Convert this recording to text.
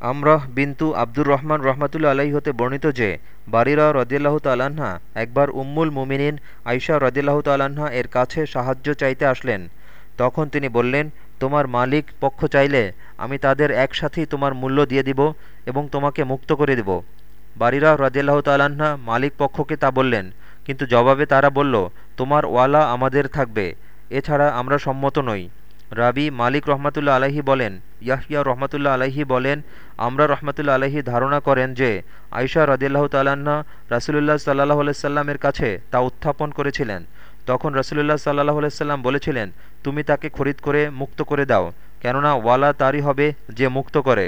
আমরহ বিন্তু আব্দুর রহমান রহমাতুল্লা আলাহি হতে বর্ণিত যে, বারিরা রদিয়াল্লাহ তাল্লাহা একবার উম্মুল মুমিনিন আইসা রদিয়াল্লাহ তাল্লাহা এর কাছে সাহায্য চাইতে আসলেন। তখন তিনি বললেন, তোমার মালিক পক্ষ চাইলে আমি তাদের একসাথেই তোমার মূল্য দিয়ে দিব এবং তোমাকে মুক্ত করে দিব। বারিরা রদিয়াল্লাহ তাল্লাহা মালিক পক্ষকে তা বললেন, কিন্তু জবাবে তারা বলল, তোমার ওয়ালা আমাদের থাকবে, এছাড়া আমরা সম্মত নই। রাবি মালিক রহমাতুল্লা আলহি বলেন ইয়াহিয়া রহমতুল্লা আলহি বলেন, আমরা রহমতুল্লা আলহি ধারণা করেন যে আয়সা রদিল্লাহ তাল্না রাসুলুল্লাহ সাল্লাহ আলাইসাল্লামের কাছে তা উত্থাপন করেছিলেন। তখন রসুলুল্লাহ সাল্লাহ আলাইসাল্লাম বলেছিলেন, তুমি তাকে খরিদ করে মুক্ত করে দাও, কেননা ওয়ালা তারই হবে যে মুক্ত করে।